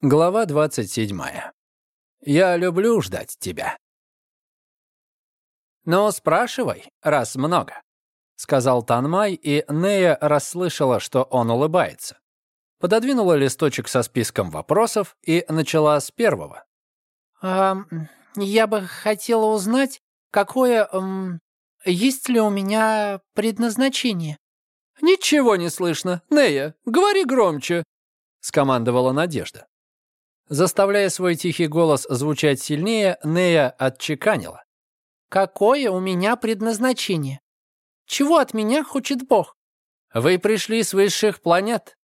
Глава 27. Я люблю ждать тебя. «Ну, спрашивай, раз много», — сказал Танмай, и Нея расслышала, что он улыбается. Пододвинула листочек со списком вопросов и начала с первого. «А, я бы хотела узнать, какое... Эм, есть ли у меня предназначение?» «Ничего не слышно. Нея, говори громче», — скомандовала Надежда. Заставляя свой тихий голос звучать сильнее, Нея отчеканила. «Какое у меня предназначение? Чего от меня хочет Бог?» «Вы пришли с высших планет.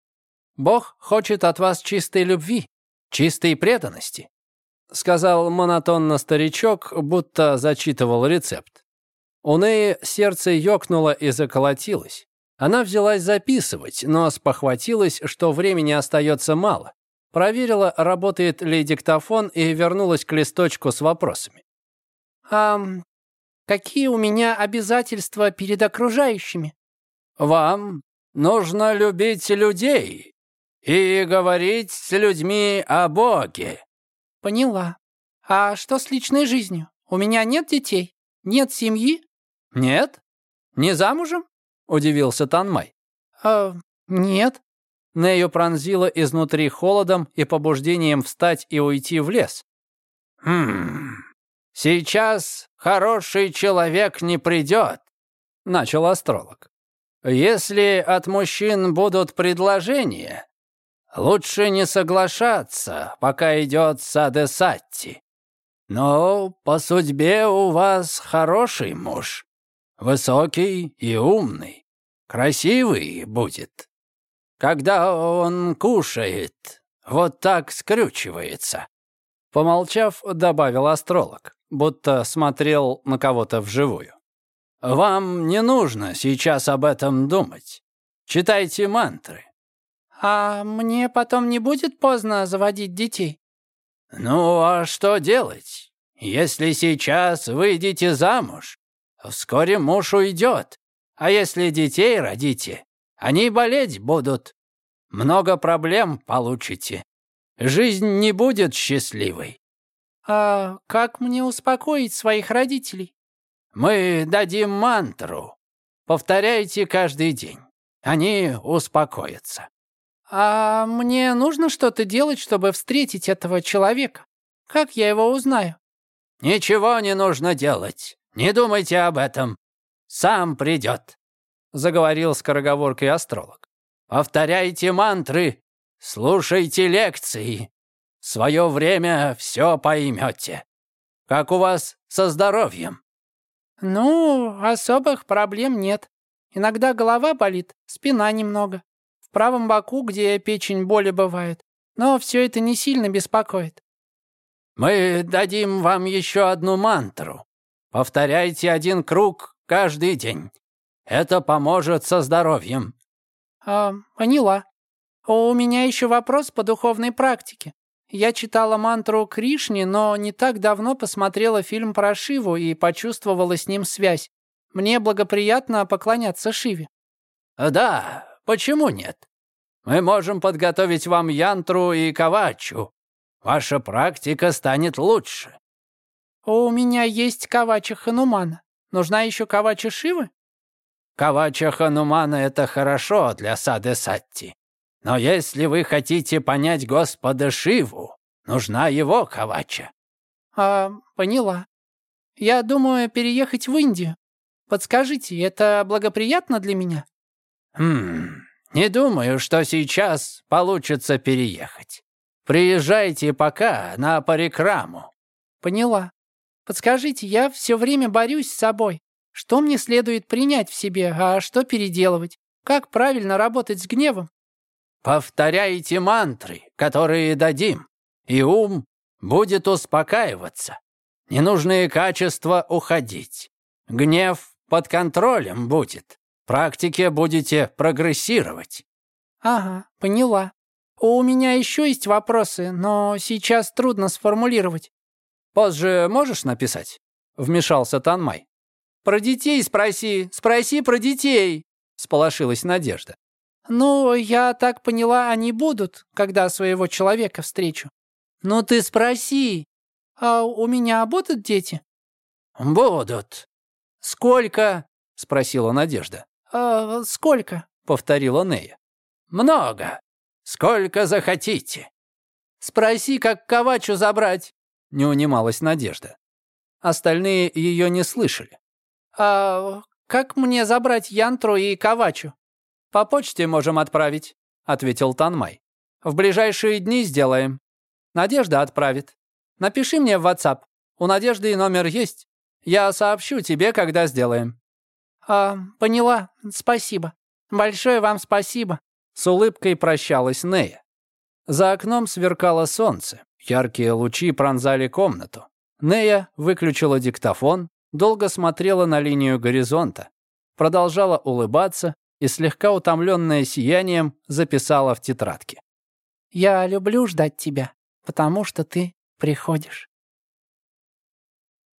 Бог хочет от вас чистой любви, чистой преданности», сказал монотонно старичок, будто зачитывал рецепт. У Неи сердце ёкнуло и заколотилось. Она взялась записывать, но спохватилась, что времени остается мало. Проверила, работает ли диктофон, и вернулась к листочку с вопросами. «А какие у меня обязательства перед окружающими?» «Вам нужно любить людей и говорить с людьми о Боге». «Поняла. А что с личной жизнью? У меня нет детей? Нет семьи?» «Нет? Не замужем?» — удивился Танмай. «А, нет». Нею пронзило изнутри холодом и побуждением встать и уйти в лес. «Хм, сейчас хороший человек не придет», — начал астролог. «Если от мужчин будут предложения, лучше не соглашаться, пока идет Садесатти. Но по судьбе у вас хороший муж, высокий и умный, красивый будет». Когда он кушает, вот так скрючивается». Помолчав, добавил астролог, будто смотрел на кого-то вживую. «Вам не нужно сейчас об этом думать. Читайте мантры». «А мне потом не будет поздно заводить детей?» «Ну, а что делать? Если сейчас выйдете замуж, вскоре муж уйдет, а если детей родите, они болеть будут. Много проблем получите. Жизнь не будет счастливой. А как мне успокоить своих родителей? Мы дадим мантру. Повторяйте каждый день. Они успокоятся. А мне нужно что-то делать, чтобы встретить этого человека? Как я его узнаю? Ничего не нужно делать. Не думайте об этом. Сам придет заговорил скороговоркой астролог. «Повторяйте мантры, слушайте лекции. В свое время все поймете. Как у вас со здоровьем?» «Ну, особых проблем нет. Иногда голова болит, спина немного. В правом боку, где печень боли бывает. Но все это не сильно беспокоит». «Мы дадим вам еще одну мантру. Повторяйте один круг каждый день. Это поможет со здоровьем». А, поняла. У меня еще вопрос по духовной практике. Я читала мантру Кришни, но не так давно посмотрела фильм про Шиву и почувствовала с ним связь. Мне благоприятно поклоняться Шиве. Да, почему нет? Мы можем подготовить вам янтру и кавачу. Ваша практика станет лучше. У меня есть кавача Ханумана. Нужна еще кавача Шивы? Кавача Ханумана — это хорошо для Сады Сатти. Но если вы хотите понять Господа Шиву, нужна его Кавача». «А, поняла. Я думаю переехать в Индию. Подскажите, это благоприятно для меня?» «Хм, не думаю, что сейчас получится переехать. Приезжайте пока на парикраму». «Поняла. Подскажите, я все время борюсь с собой. Что мне следует принять в себе, а что переделывать? Как правильно работать с гневом? Повторяйте мантры, которые дадим, и ум будет успокаиваться. Ненужные качества уходить. Гнев под контролем будет. В практике будете прогрессировать. Ага, поняла. У меня еще есть вопросы, но сейчас трудно сформулировать. Позже можешь написать? Вмешался Танмай. «Про детей спроси, спроси про детей!» — сполошилась Надежда. «Ну, я так поняла, они будут, когда своего человека встречу». «Ну ты спроси, а у меня будут дети?» «Будут». «Сколько?» — спросила Надежда. «А сколько?» — повторила Нея. «Много. Сколько захотите». «Спроси, как Ковачу забрать», — не унималась Надежда. Остальные ее не слышали. «А как мне забрать Янтру и Ковачу?» «По почте можем отправить», — ответил Танмай. «В ближайшие дни сделаем. Надежда отправит. Напиши мне в WhatsApp. У Надежды номер есть. Я сообщу тебе, когда сделаем». «А, поняла. Спасибо. Большое вам спасибо». С улыбкой прощалась Нея. За окном сверкало солнце. Яркие лучи пронзали комнату. Нея выключила диктофон, долго смотрела на линию горизонта, продолжала улыбаться и, слегка утомленная сиянием, записала в тетрадке. «Я люблю ждать тебя, потому что ты приходишь».